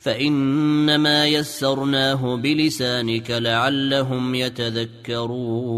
فإنما يسرناه بلسانك لعلهم يتذكرون.